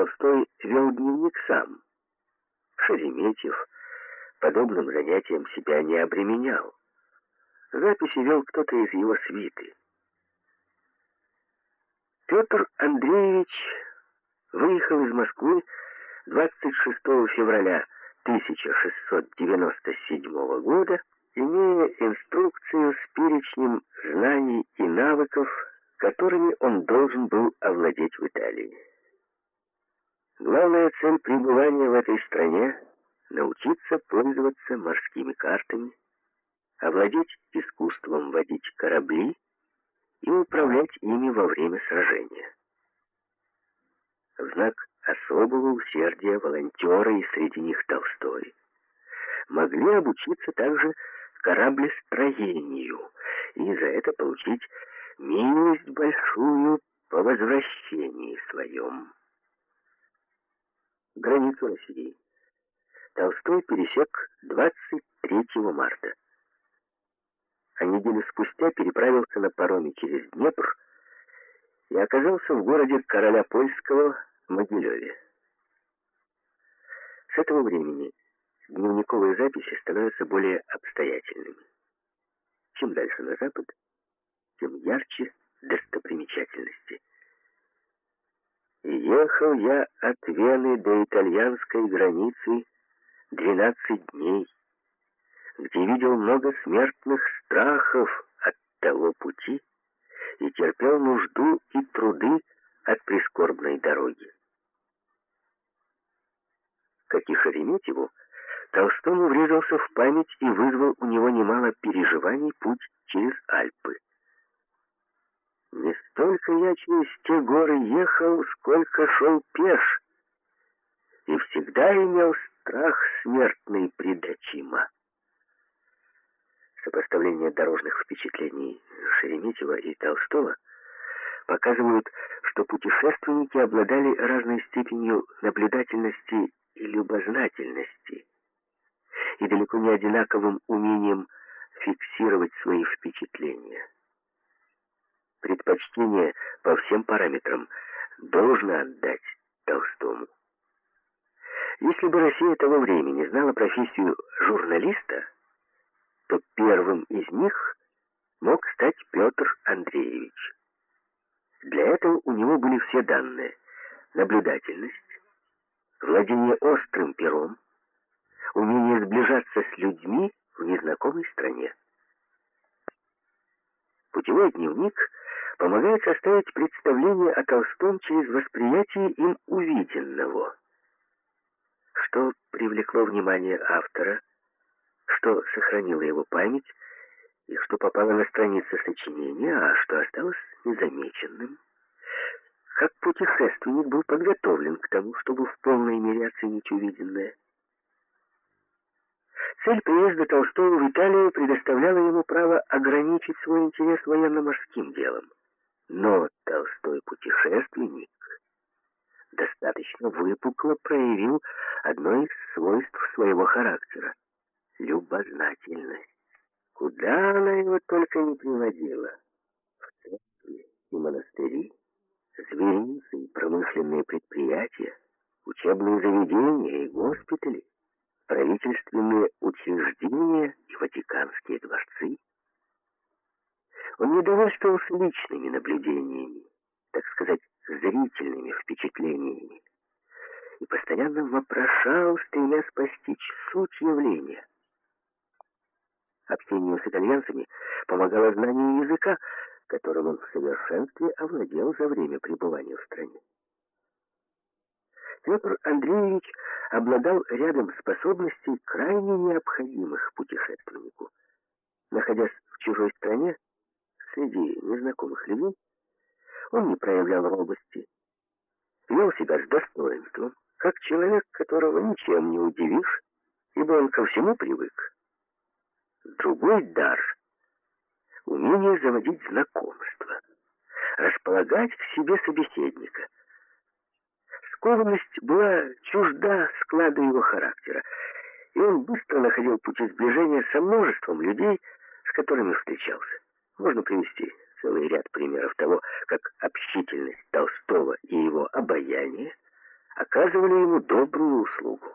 Толстой вел дневник сам. Шереметьев подобным занятием себя не обременял. Записи вел кто-то из его свиты. Петр Андреевич выехал из Москвы 26 февраля 1697 года, имея инструкцию с перечнем знаний и навыков, которыми он должен был овладеть в Италии. Главная цель пребывания в этой стране — научиться пользоваться морскими картами, овладеть искусством водить корабли и управлять ими во время сражения. В знак особого усердия волонтеры, и среди них Толстой, могли обучиться также кораблестроению и за это получить милость большую по возвращении своем. Границу России Толстой пересек 23 марта а неделю спустя переправился на пароме через Днепр и оказался в городе короля польского Могилеве. С этого времени дневниковые записи становятся более обстоятельными. Чем дальше на запад, тем ярче достопримечательности. Ехал я от Вены до итальянской границы 12 дней где видел много смертных страхов от того пути и терпел нужду и труды от прискорбной дороги. Как и Шереметьеву, Толстому врезался в память и вызвал у него немало переживаний путь через Альпы. Не столько я через те горы ехал, сколько шел пеш, и всегда имел страх смертный предачима. Сопоставление дорожных впечатлений Шереметьева и Толстого показывают, что путешественники обладали разной степенью наблюдательности и любознательности и далеко не одинаковым умением фиксировать свои впечатления. Предпочтение по всем параметрам должно отдать Толстому. Если бы Россия того времени знала профессию журналиста, то первым из них мог стать Петр Андреевич. Для этого у него были все данные. Наблюдательность, владение острым пером, умение сближаться с людьми в незнакомой стране. Путевой дневник помогает составить представление о Толстом через восприятие им увиденного. Что привлекло внимание автора – что сохранило его память, и что попало на страницы сочинения, а что осталось незамеченным. Как путешественник был подготовлен к тому, чтобы в полной мере оценить увиденное. Цель приезда Толстого в Италию предоставляла ему право ограничить свой интерес военно-морским делом. Но Толстой путешественник достаточно выпукло проявил одно из свойств своего характера любознательность. Куда она его только не приводила. В церкви и монастыри, зверинцы и промышленные предприятия, учебные заведения и госпитали, правительственные учреждения и ватиканские дворцы. Он не личными наблюдениями, так сказать, зрительными впечатлениями, и постоянно вопрошал, стремясь постичь суть явления. Общению с итальянцами помогало знание языка, которым он в совершенстве овладел за время пребывания в стране. Петр Андреевич обладал рядом способностей, крайне необходимых путешественнику. Находясь в чужой стране, среди незнакомых людей, он не проявлял робости, вел себя с достоинством, как человек, которого ничем не удивишь, ибо он ко всему привык. Другой дар — умение заводить знакомства, располагать к себе собеседника. Скованность была чужда склада его характера, и он быстро находил пути сближения со множеством людей, с которыми встречался. Можно привести целый ряд примеров того, как общительность Толстого и его обаяние оказывали ему добрую услугу.